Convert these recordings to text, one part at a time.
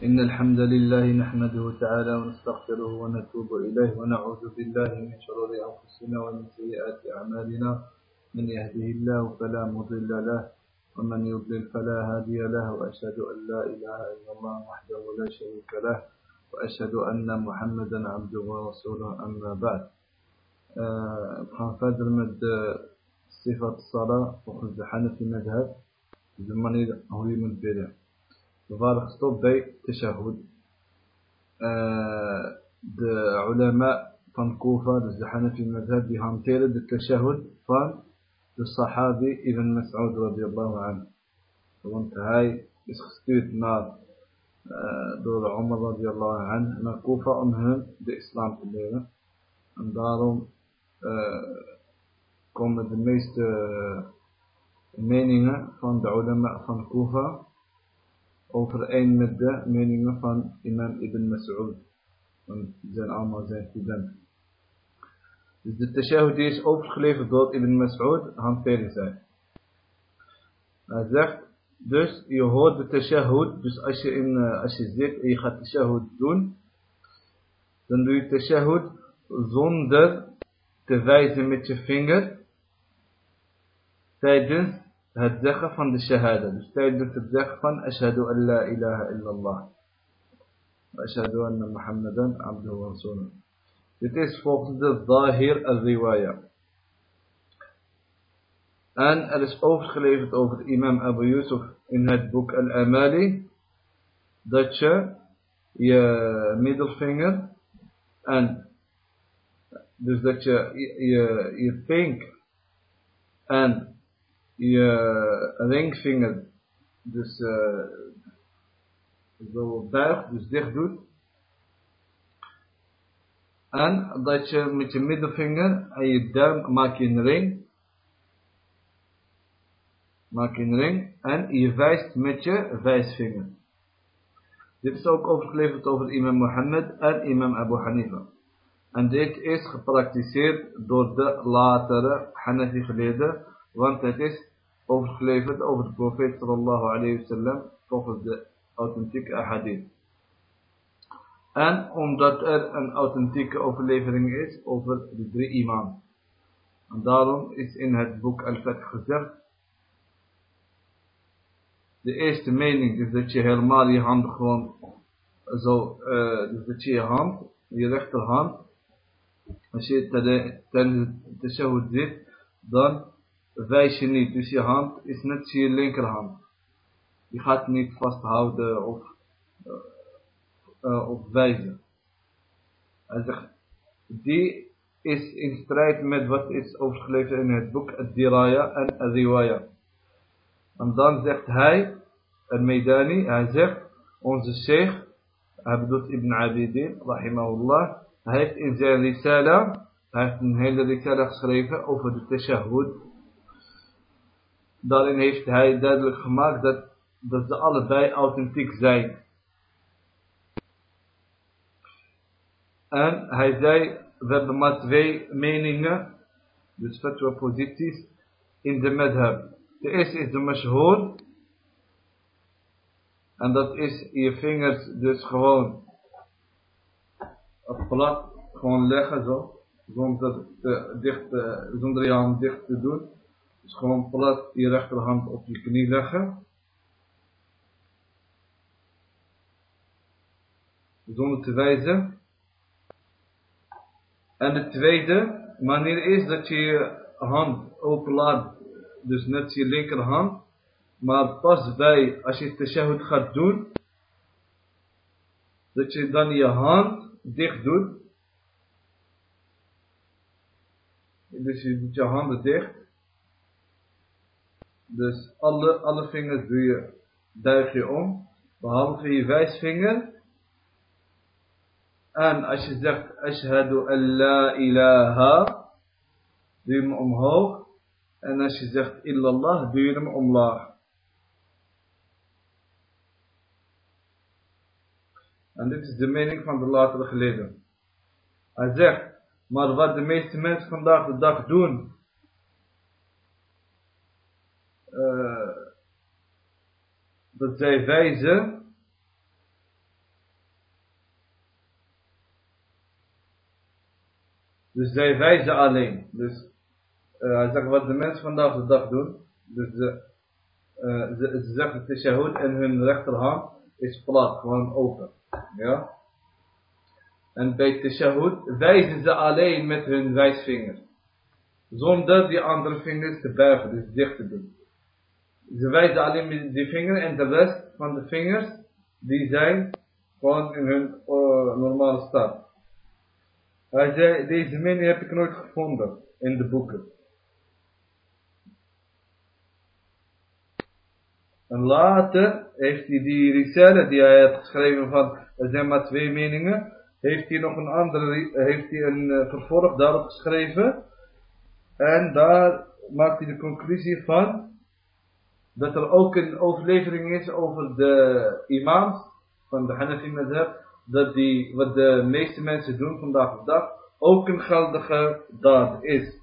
إن الحمد لله نحمده تعالى ونستغفره ونتوب إليه ونعوذ بالله من شرور أنفسنا ومن سيئات أعمالنا. من يهده الله فلا مضل له ومن يضلل فلا هادي له وأشهد أن لا إله إلا الله وحده لا شريك له وأشهد أن محمدا عبده ورسوله. أما بعد gaan verder met de sifat salah volgens de Hanafi madhab, de manier hoe je moet bidden. We waren gestopt bij tashahud. Uh, de ulama van Kufa, dus de Hanafi madhab, die hanteren de tashahud van de sahabi Ibn Mas'ud radiyallahu anhu. Want hij is gestuurd naar, uh, door Umar radiyallahu anhu naar Kufa om hun de islam te leren. En daarom uh, komen de meeste meningen van de ulama van Kufa overeen met de meningen van imam Ibn Mas'ud. Want die zijn allemaal zijn studenten. Dus de tashahud is overgeleverd door Ibn Mas'ud, hanteren zij. Hij zegt, dus je hoort de tashahud, dus als je, in, als je zit en je gaat tashahud doen, dan doe je tashahud zonder te wijzen met je vinger tijdens het zeggen van de shahada. Dus tijdens het zeggen van ashadu an la ilaha illallah. Ashadu anna Muhammadan abduhu wa rasuluh. Dit is volgens de Zahir al-Riwaya. En er is overgeleverd over imam Abu Yusuf in het boek Al-Amali dat je je middelvinger en dus dat je je, je pink en je ringvinger dus uh, zo buigt, dus dicht doet. En dat je met je middelvinger en je duim maak je een ring. Maak je een ring en je wijst met je wijsvinger. Dit is ook overgeleverd over imam Mohammed en imam Abu Hanifa. En dit is gepraktiseerd door de latere Hanafi geleden, want het is overgeleverd over de profeet sallallahu alayhi wasallam volgens de authentieke ahadith. En omdat er een authentieke overlevering is over de drie imams. En daarom is in het boek Al-Fath gezegd, de eerste mening is dat je helemaal je hand gewoon zo, uh, dus dat je je hand, je rechterhand, als je tijdens de tashahud zit, dan wijs je niet. Dus je hand is net als je linkerhand. Je gaat niet vasthouden of, uh, uh, of wijzen. Hij zegt, die is in strijd met wat is overgeleverd in het boek Ad-Diraya en Ad-Riwaya. En dan zegt hij, Al-Maidani, hij zegt, onze sheikh, hij bedoelt Ibn Abidin, rahimahullah, hij heeft in zijn risala, hij heeft een hele risala geschreven over de tashahud. Daarin heeft hij duidelijk gemaakt dat, dat ze allebei authentiek zijn. En hij zei, we hebben maar twee meningen, dus fatwa posities, in de madhab. De eerste is de mashhoor. En dat is je vingers dus gewoon op plat gewoon leggen zo. Zonder, te, dicht, zonder je hand dicht te doen. Dus gewoon plat je rechterhand op je knie leggen. Zonder te wijzen. En de tweede manier is dat je je hand open laat. Dus net je linkerhand. Maar pas bij, als je tashahud gaat doen. Dat je dan je hand dicht doet. Dus je doet je handen dicht. Dus alle, alle vingers doe je, duig je om. Behalve je wijsvinger. En als je zegt, ashhadu an la ilaha, doe je hem omhoog. En als je zegt illallah, doe je hem omlaag. En dit is de mening van de latere geleden. Hij zegt, maar wat de meeste mensen vandaag de dag doen, uh, dat zij wijzen Dus zij wijzen alleen. Dus eh, hij zegt wat de mensen vandaag de dag doen. Dus ze, uh, eh, ze, ze zeggen en hun rechterhand is plat, gewoon open. Ja? En bij tashahud wijzen ze alleen met hun wijsvinger. Zonder die andere vingers te buigen, dus dicht te doen. Ze wijzen alleen met die vinger en de rest van de vingers, die zijn gewoon in hun uh, normale staat. Hij zei, deze mening heb ik nooit gevonden in de boeken. En later heeft hij die risale die hij heeft geschreven van, er zijn maar twee meningen, heeft hij nog een andere, heeft hij een uh, vervolg daarop geschreven. En daar maakt hij de conclusie van, dat er ook een overlevering is over de imams van de Hanafi madhab, dat die, wat de meeste mensen doen vandaag de dag, ook een geldige daad is.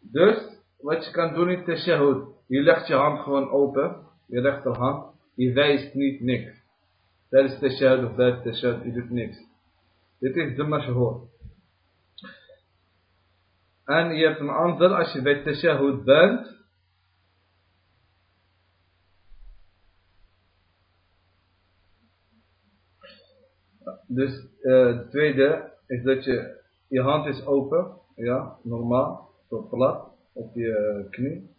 Dus, wat je kan doen in tashahud, je legt je hand gewoon open, je rechterhand, je wijst niet niks. Dat is tashahud of dat is tashahud, je doet niks. Dit is de mashhoor. En je hebt een ander, als je bij tashahud bent, Dus uh, het tweede is dat je, je hand is open, ja, normaal, zo plat, op je knie.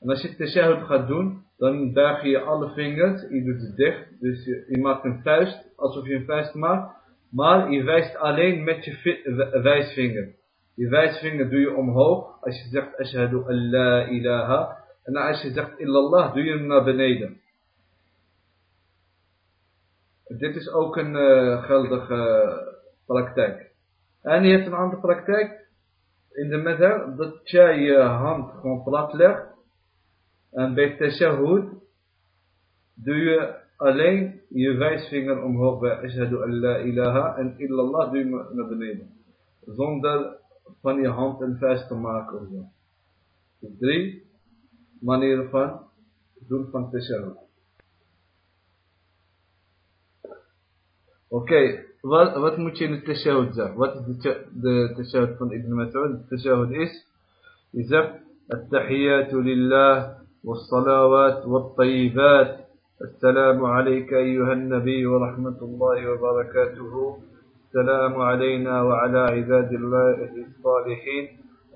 En als je tashahud gaat doen, dan buig je alle vingers, je doet het dicht, dus je, je, maakt een vuist, alsof je een vuist maakt, maar je wijst alleen met je wijsvinger. Je wijsvinger doe je omhoog, als je zegt ashhadu an la ilaha, en als je zegt illallah, doe je hem naar beneden. Dit is ook een uh, geldige praktijk. En je hebt een andere praktijk in de midden dat jij je hand gewoon plat legt. En bij tashahud doe je alleen je wijsvinger omhoog bij ashadu an la ilaha en illallah doe je naar beneden. Zonder van je hand een vuist te maken of zo. Dus drie manieren van doen van tashahud. De, de tashahud van Ibn Mas'ud? De tashahud is, je zegt, التحيات لله والصلوات والطيبات السلام عليك أيها النبي ورحمة الله وبركاته السلام علينا وعلى عباد الله الصالحين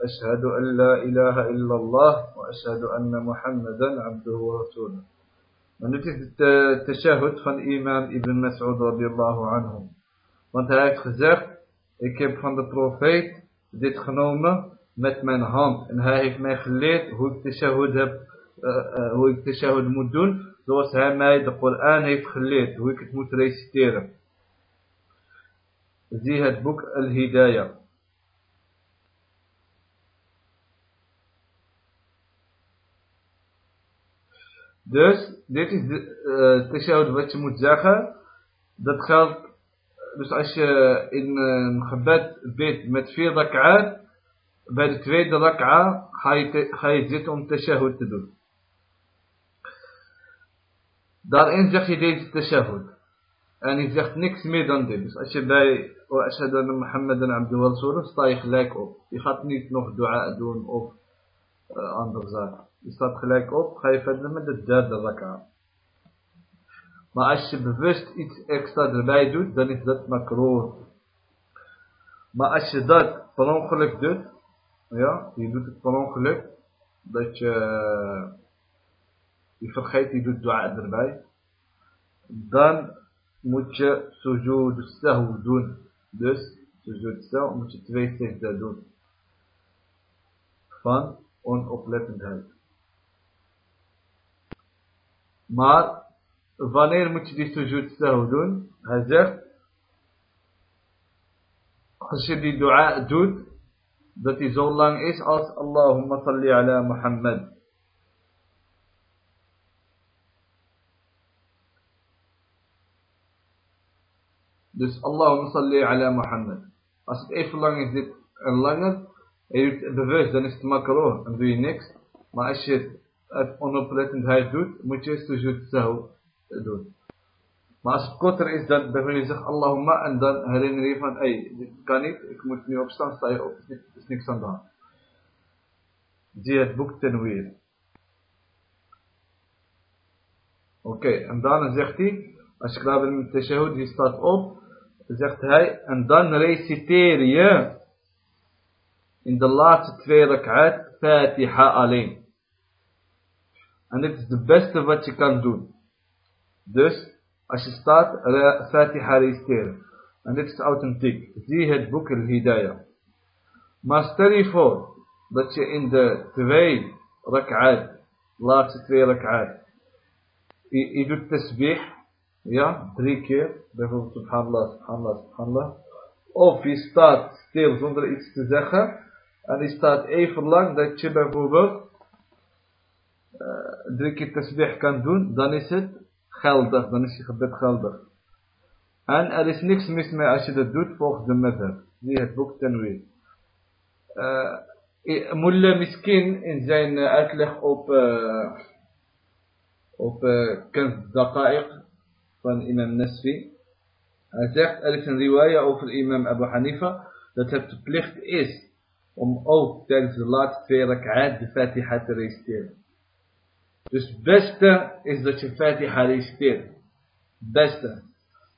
أشهد أن لا إله إلا الله وأشهد أن محمدا عبده ورسوله En dit is de tashahud van imam Ibn Mas'ud radiallahu anhu. Want hij heeft gezegd, ik heb van de profeet dit genomen met mijn hand. En hij heeft mij geleerd hoe ik tashahud, heb, uh, uh, hoe ik tashahud moet doen. Zoals hij mij de Koran heeft geleerd, hoe ik het moet reciteren. Zie het boek Al-Hidayah. Dus, dit is de uh, wat je moet zeggen. Dat geldt, dus als je in een gebed bidt met vier rak'at, bij de tweede rak'a ga je, ga je zitten om tashahud te doen. Daarin zeg je deze tashahud. En je zegt niks meer dan dit. Dus als je bij Ashhadu anna Muhammadan abdu wa rasulullah sta je gelijk op. Je gaat niet nog dua doen of uh, andere zaken. Je staat gelijk op, ga je verder met de derde rak'a. Maar als je bewust iets extra erbij doet, dan is dat makroor. Maar als je dat per ongeluk doet, ja, je doet het per ongeluk, dat je, je vergeet, je doet dua erbij, dan moet je sujud sahu doen. Dus, sujud sahu moet je twee steeds doen. Van onoplettendheid. Maar wanneer moet je die sujud sahu doen? Hij zegt, als je die dua doet, dat die zo lang is als Allahumma salli ala Muhammad. Dus Allahumma salli ala Muhammad. Als het even lang is dit en langer, en je doet het bewust, dan is het makro, dan doe je niks. Maar als je het onoplettendheid doet, moet je sujud sahu doen. Maar als het korter is, dan bijvoorbeeld je zegt Allahumma en dan herinner je van, hé, dit kan niet, ik moet nu opstaan, sta je op, er is, niks aan de hand. Zie het boek ten weer. Oké, en dan zegt hij, als je klaar bent met de tashahud, die staat op, zegt hij, en dan reciteer je in de laatste twee rak'at Fatiha alleen. En dit is het beste wat je kan doen. Dus, als je staat, Fatiha reciteren. En dit is authentiek. Zie het boek al-Hidayah. Maar stel je voor, dat je in de twee rak'at, laatste twee rak'at, je, je doet tasbih, ja, drie keer, bijvoorbeeld subhanallah, subhanallah, subhanallah. Of je staat stil zonder iets te zeggen, en die staat even lang dat je bijvoorbeeld uh, drie keer tasbih kan doen, dan is het geldig, dan is je gebed geldig. En er is niks mis mee als je dat doet volgens de method. Die het boek ten weer. Uh, Mullah Miskin in zijn uitleg op, uh, op uh, Kanz Daqa'iq van imam Nasfi. Hij zegt, er is een riwaya over imam Abu Hanifa, dat het plicht is om ook tijdens de laatste twee rak'at de Fatiha te reciteren. Dus het beste is dat je Fatiha reciteert. Beste.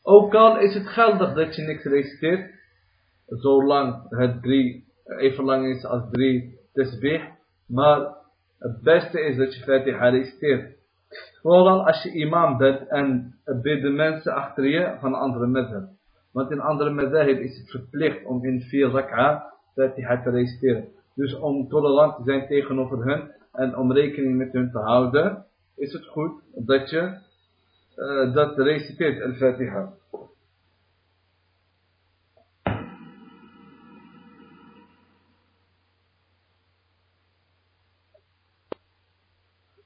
Ook al is het geldig dat je niks reciteert, zolang het drie, even lang is als drie tasbih, maar het beste is dat je Fatiha reciteert. Vooral als je imam bent en bidden mensen achter je van andere madhab. Want in andere madhab is het verplicht om in vier rak'a Fatiha te reciteren. Dus om tolerant te zijn tegenover hen en om rekening met hun te houden, is het goed dat je uh, dat reciteert, al-Fatiha.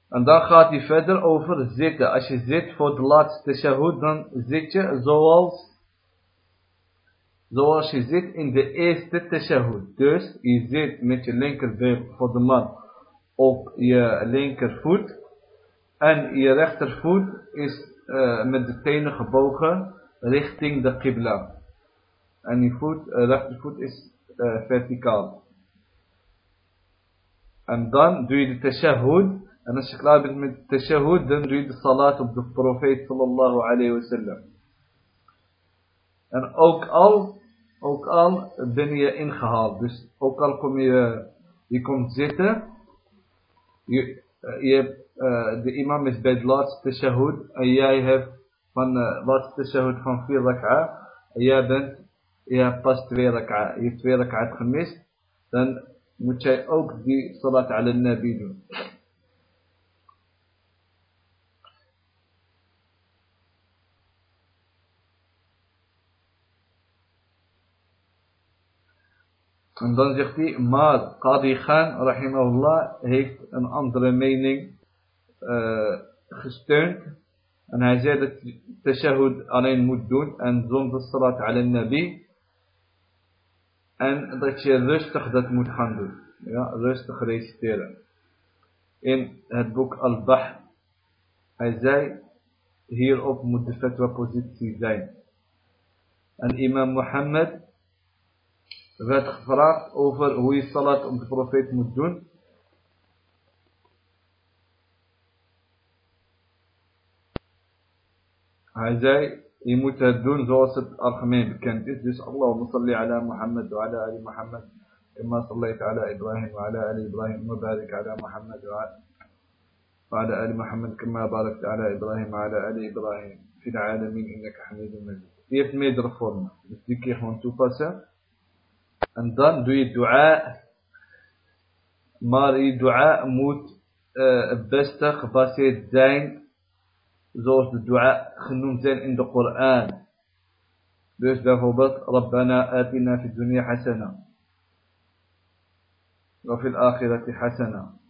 En dan gaat hij verder over zitten. Als je zit voor de laatste shahud, dan zit je zoals zoals je zit in de eerste tashahud. Dus je zit met je linkerbeen voor de man op je linkervoet. En je rechtervoet is uh, met de tenen gebogen richting de qibla. En je voet, uh, rechtervoet is uh, verticaal. En dan doe je de tashahud. En als je klaar bent met de tashahud, dan doe je de salat op de profeet sallallahu alayhi wa sallam. En ook al ook al ben je ingehaald. Dus ook al kom je, je komt zitten, je, eh, je uh, de imam is bij het laatste shahud en jij hebt van het uh, laatste shahud van vier rak'a, en jij bent, je hebt pas twee rak'a, je hebt twee rak'a gemist, dan moet jij ook die salat ala nabi doen. En dan zegt hij, maar Qadi Khan, rahimahullah, heeft een andere mening uh, gesteund. En hij zei dat je tashahud alleen moet doen en zonder salat ala nabi. En dat je rustig dat moet gaan doen. Ja, rustig reciteren. In het boek Al-Bah. Hij zei, hierop moet de fatwa positie zijn. En imam Mohammed فاتح فراق over صلاة is Salat of the Prophet Muddun هذا يموت الدون زوسة أرخمين كانت إسجس اللهم صل على محمد وعلى آل محمد كما صليت على إبراهيم وعلى آل إبراهيم وبارك على محمد وعلى آل محمد كما باركت على إبراهيم وعلى آل إبراهيم في العالمين إنك حميد مجيد. He has made reform. This decree to En dan doe je dua. Maar je dua moet uh, het beste gebaseerd zijn. Zoals de dua genoemd zijn in de Koran. Dus bijvoorbeeld. Rabbana atina fi dunya hasana. وفي الآخرة حسنة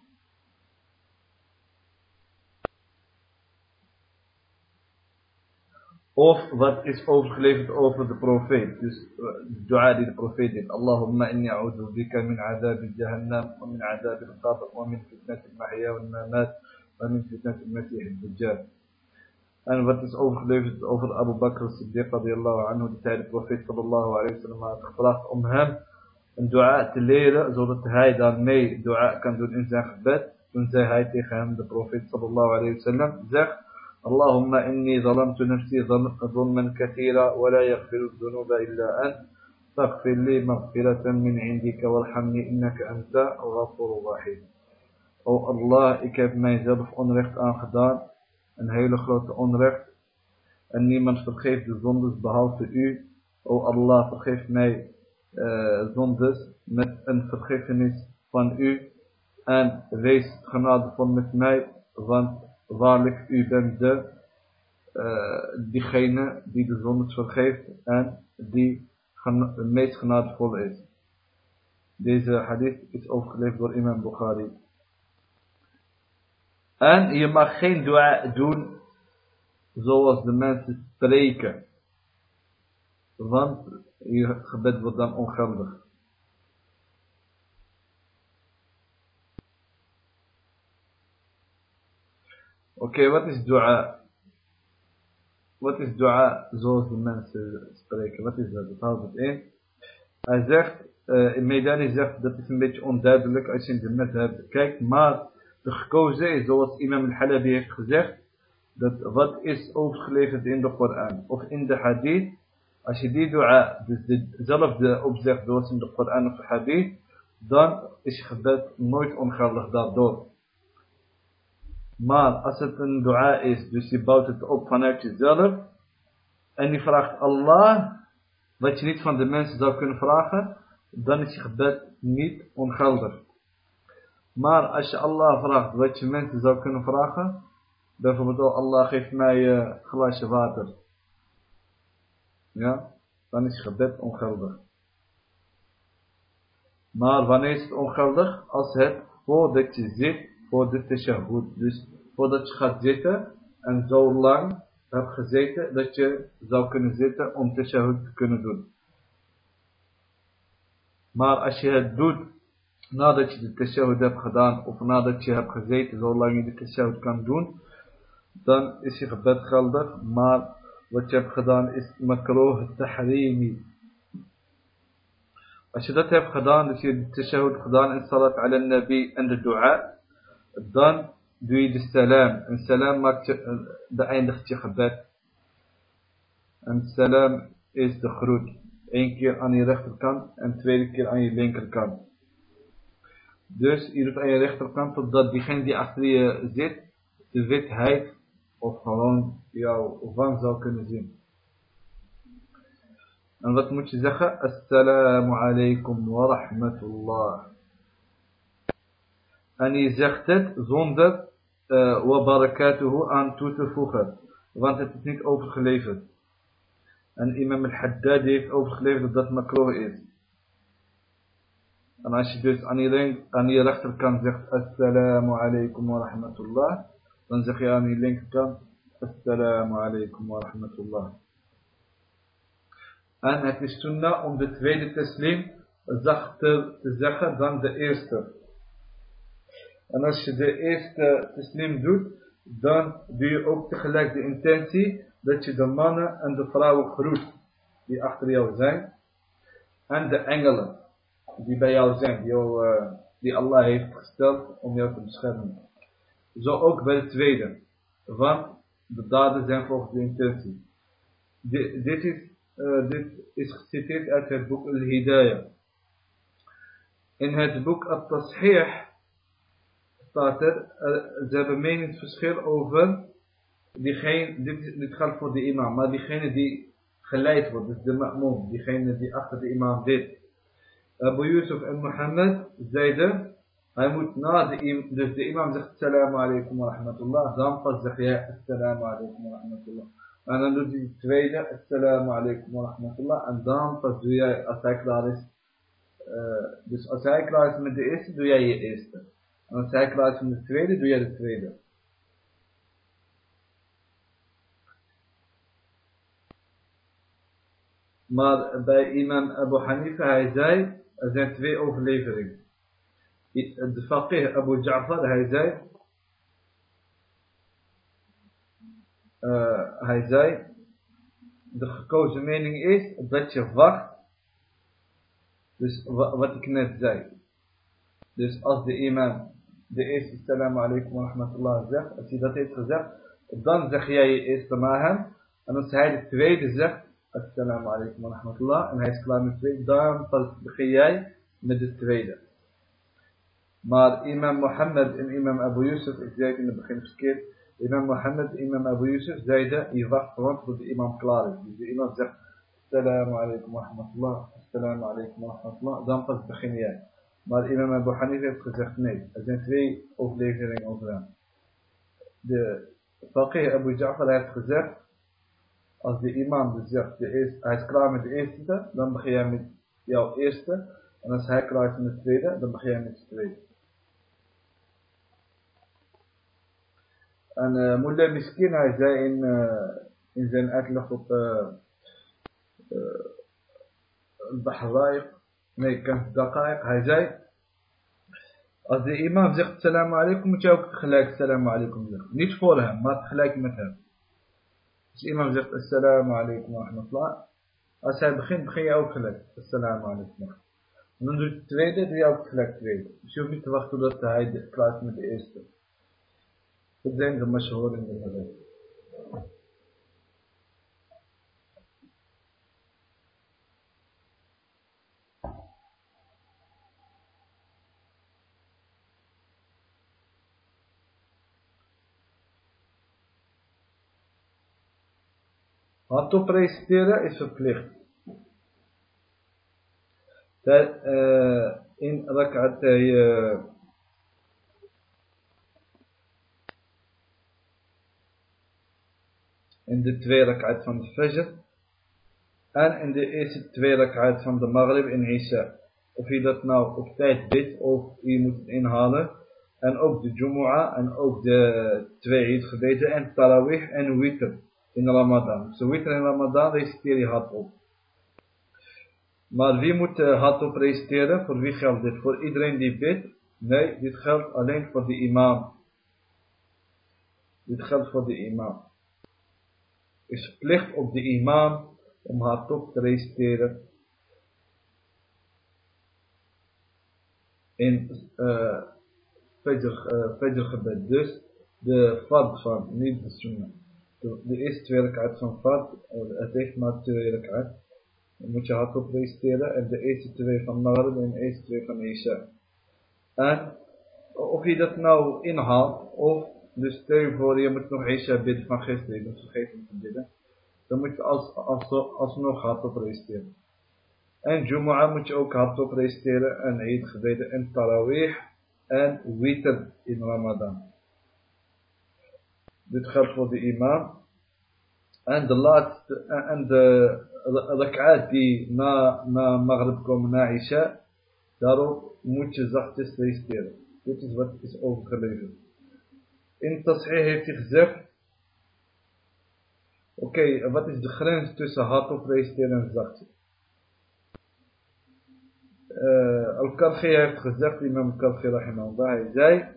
Of wat is overgeleverd over de profeet. Dus de dua die de profeet deed. Allahumma inni a'udhu bika min azab jahannam. Wa min azab al-qabr. Wa min fitnat al-mahya wa al-mamat. Wa min fitnat al-masih al-dajjal. En wat is overgeleverd over Abu Bakr as-Siddiq radiallahu anhu, die zei de profeet sallallahu alayhi wa sallam had gevraagd om hem een dua te leren, zodat hij daarmee dua kan doen in zijn gebed. Toen zei hij tegen hem, de profeet sallallahu alayhi wa sallam, zeg, اللهم إني ظلمت نفسي ظلما كثيرا ولا يغفر الذنوب إلا أنت. فاغفر لي مغفرة من عندك وارحمني إنك أنت الغفور رحيم أو الله إكب ما يزبف أنرخت أنخدان أن هاي لخلط أنرخت أني من فتخيف دي زندس بهالت أو. الله فتخيف ماي آه، زندس مت أن فتخيف نيس فان أو. أن ريس خناد فان مت ماي فان waarlijk u bent de, uh, diegene die de zondes vergeeft en die het meest genadevol is. Deze hadith is overgeleverd door imam Bukhari. En je mag geen dua doen zoals de mensen spreken. Want je gebed wordt dan ongeldig. Oké, wat is dua? Wat is dua zoals de mensen spreken? Wat is dat? Dat houdt het in. Hij zegt, uh, in Medani zegt, dat is een beetje onduidelijk als je in de met kijkt, maar de gekozen is, zoals imam al-Halabi heeft gezegd, dat wat is overgeleverd in de Koran of in de hadith, als je die dua, dus dezelfde opzegt zoals in de Koran of de hadith, dan is je gebed nooit ongeldig daardoor. Maar als het een dua is, dus je bouwt het op vanuit jezelf, en je vraagt Allah, wat je niet van de mensen zou kunnen vragen, dan is je gebed niet ongeldig. Maar als je Allah vraagt wat je mensen zou kunnen vragen, bijvoorbeeld oh Allah geeft mij een glaasje water. Ja, dan is je gebed ongeldig. Maar wanneer is het ongeldig? Als het voordat je zit voor de tashahud. Dus voordat je gaat zitten en zo lang hebt gezeten dat je zou kunnen zitten om tashahud te kunnen doen. Maar als je het doet nadat je de tashahud hebt gedaan of nadat je hebt gezeten zolang je de tashahud kan doen, dan is je gebed geldig, maar wat je hebt gedaan is makroh tahrimi. Als je dat hebt gedaan, dus je de tashahud gedaan in salat ala nabi en de dua, dan doe je de salam. En salam maakt je, beëindigt je gebed. En salam is de groet. Eén keer aan je rechterkant en tweede keer aan je linkerkant. Dus je doet aan je rechterkant totdat diegene die achter je zit, de witheid of gewoon jouw wang zou kunnen zien. En wat moet je zeggen? Assalamu alaikum wa rahmatullah. En je zegt het zonder uh, wa barakatuhu aan toe te voegen. Want het is niet overgeleverd. En imam al-Haddad heeft overgeleverd dat dat makro is. En als je dus aan je, aan je rechterkant zegt Assalamu alaikum wa rahmatullah. Dan zeg je aan je linkerkant Assalamu alaikum wa rahmatullah. En het is sunnah om de tweede taslim zachter te zeggen dan de eerste. En als je de eerste taslim doet, dan doe je ook tegelijk de intentie dat je de mannen en de vrouwen groet die achter jou zijn. En de engelen die bij jou zijn, die, die Allah heeft gesteld om jou te beschermen. Zo ook bij de tweede. Want de daden zijn volgens de intentie. Dit, is, uh, dit is geciteerd uit het boek Al-Hidayah. In het boek At-Tashih staat er, uh, ze hebben meningsverschil over diegene, dit, dit geldt voor de imam, maar diegene die geleid wordt, dus de ma'moom, diegene die achter de imam zit. Abu Yusuf en Mohammed zeiden, hij moet na de imam, dus de imam zegt assalamu alaikum wa rahmatullah, dan pas zeg jij assalamu alaikum wa rahmatullah. En dan doet hij de tweede, assalamu alaikum wa rahmatullah, en dan pas doe jij, als hij klaar is, uh, dus als hij klaar is met de eerste, doe jij je eerste. En hij klaar met de tweede, doe jij de tweede. Maar bij imam Abu Hanifa, hij zei, er zijn twee overleveringen. De faqih Abu Ja'far, hij zei, uh, hij zei, de gekozen mening is dat je wacht, dus wat ik net zei. Dus als de imam de eerste salam alaikum wa rahmatullah zegt, als hij dat heeft gezegd, dan zeg jij je eerste na hem. En als hij de tweede zegt, assalamu alaikum wa rahmatullah, en hij is klaar met de tweede, dan begin jij met de tweede. Maar imam Mohammed en imam Abu Yusuf, ik zei het in het begin verkeerd, imam Mohammed en imam Abu Yusuf zeiden, je wacht gewoon tot de imam klaar is. Dus de imam zegt, assalamu alaikum wa rahmatullah, assalamu alaikum wa rahmatullah, dan pas begin jij. Maar imam Abu Hanifa heeft gezegd nee. Er zijn twee overleveringen over hem. De faqih Abu Ja'far heeft gezegd, als de imam dus zegt, de eerste, hij is klaar met de eerste, dan begin jij met jouw eerste. En als hij klaar is met de tweede, dan begin jij met de tweede. En uh, Mullah Miskin, hij zei in, uh, in zijn uitleg op uh, uh, Bahraik, nee, kan Daqaiq, hij zei, als de imam zegt salam alaikum, moet je ook gelijk salam alaikum zeggen. Niet voor hem, maar gelijk met hem. Als de imam zegt assalamu alaikum wa rahmatullah, als hij begint, begin je ook gelijk. Assalamu alaikum. En dan doe je de tweede, doe je ook gelijk tweede. Dus je hoeft niet te wachten tot hij klaar is met de eerste. Dat zijn de mashhoor in de hadith. Hardop reciteren is verplicht. Dat, uh, in uh, in de twee rak'at van de Fajr en in de eerste twee rak'at van de Maghrib in Isha. Of je dat nou op tijd bidt of je moet het inhalen. En ook de Jumu'ah en ook de twee gebeden en Tarawih en Witr in Ramadan. Zo witr in Ramadan reciteer je hardop. Maar wie moet uh, hardop reciteren? Voor wie geldt dit? Voor iedereen die bidt? Nee, dit geldt alleen voor de imam. Dit geldt voor de imam. Is plicht op de imam om hardop te reciteren. In uh, uh, gebed. Dus de fard van, niet de sunnah de eerste twee rak'at van Fard, het heeft maar twee. Dan moet je hardop reciteren. En de eerste twee van Maghrib en de eerste twee van Isha. En of je dat nou inhaalt, of dus stel je voor je moet nog Isha bidden van gisteren, je vergeten te bidden. Dan moet je als, als, alsnog hardop reciteren. En Jumu'ah moet je ook hardop reciteren en Eid gebeden en Tarawih en Witr in Ramadan. Dit geldt voor de imam. En de laatste, en de rak'at die na, na Maghrib komen, na Isha, daarop moet je zachtjes reciteren. Dit is wat is overgeleverd. In Tashih heeft hij gezegd, oké, okay, wat is de grens tussen hardop reciteren en zachtjes? Uh, Al-Karchi heeft gezegd, imam Al-Karchi rahimahullah, hij zei,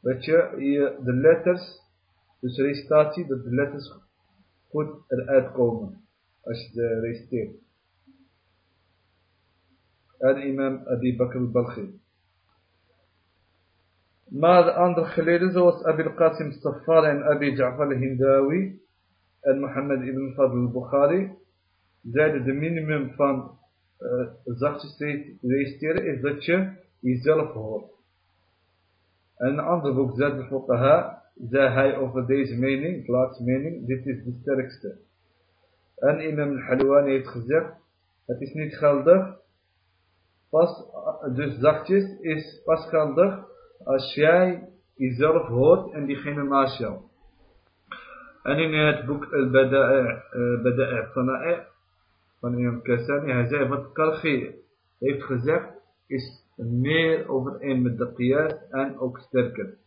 dat je, je de letters dus recitatie, dat de letters goed eruit komen. Als je reciteert. En imam Adi Bakr al-Balkhi. Maar de andere geleden, zoals Abi Qasim Safar en Abi Ja'far al-Hindawi en Mohammed ibn Fadl al-Bukhari, zeiden de minimum van uh, zachtjes reciteren is dat je jezelf hoort. En een ander boek zegt bijvoorbeeld, zei hij over deze mening, de laatste mening, dit is de sterkste. En Imam al-Halwani heeft gezegd, het is niet geldig, pas, dus zachtjes is pas geldig als jij jezelf hoort en diegene naast jou. En in het boek Al-Bada'i Sana'i van Imam Kassani, hij zei wat Kalchi heeft gezegd, is meer overeen met de qiyas en ook sterker.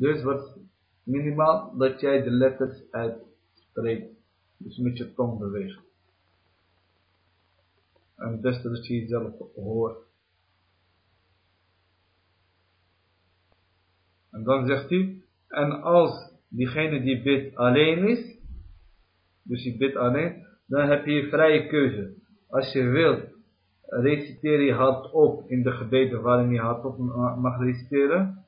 Dus wat minimaal dat jij de letters uitspreekt. Dus met je tong bewegen. En het beste dat je jezelf hoort. En dan zegt hij, en als diegene die bidt alleen is, dus je bidt alleen, dan heb je vrije keuze. Als je wilt, reciteer je hardop in de gebeden waarin je hardop mag reciteren.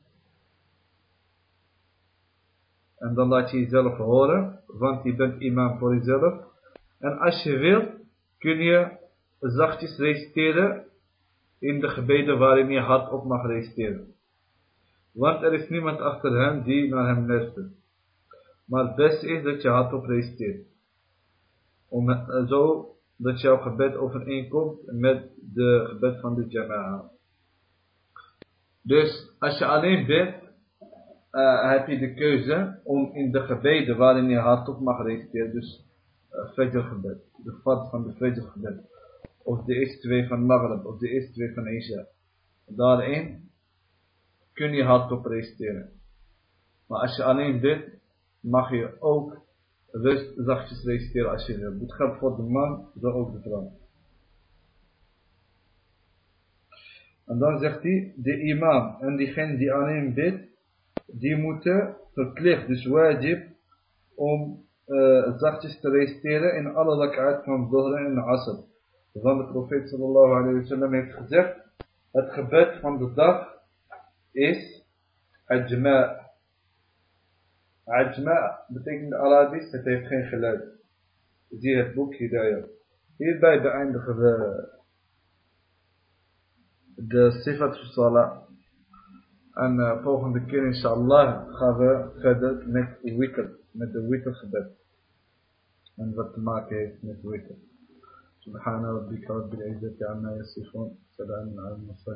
En dan laat je jezelf horen, want je bent imam voor jezelf. En als je wilt, kun je zachtjes reciteren in de gebeden waarin je hardop mag reciteren. Want er is niemand achter hem die naar hem luistert. Maar het beste is dat je hardop reciteert. Om, eh, zo dat jouw gebed overeenkomt met de gebed van de jama'a. Dus als je alleen bidt, uh, heb je de keuze om in de gebeden waarin je hardop mag reciteren, dus uh, Fajr gebed, de vat van de Fajr gebed, of de eerste twee van Maghrib, of de eerste twee van Isha. Daarin kun je hardop reciteren. Maar als je alleen bidt, mag je ook rust zachtjes reciteren als je wil. Dit geldt voor de man, zo ook de vrouw. En dan zegt hij, de imam en diegene die alleen bidt, die moeten verplicht, dus wajib, om uh, zachtjes te reciteren in alle rak'at van Dhuhr en Asr. Want de profeet sallallahu alayhi wa sallam heeft gezegd, het gebed van de dag is ajma. Ajma betekent Arabisch, het heeft geen geluid. Zie het boek Hidayah. Hierbij beëindigen we de sifat salah. En uh, volgende keer inshallah gaan we verder met witr, met de witr gebed. En wat te maken heeft met witr. سبحان ربك رب العزة عما يصفون سلام على المرسلين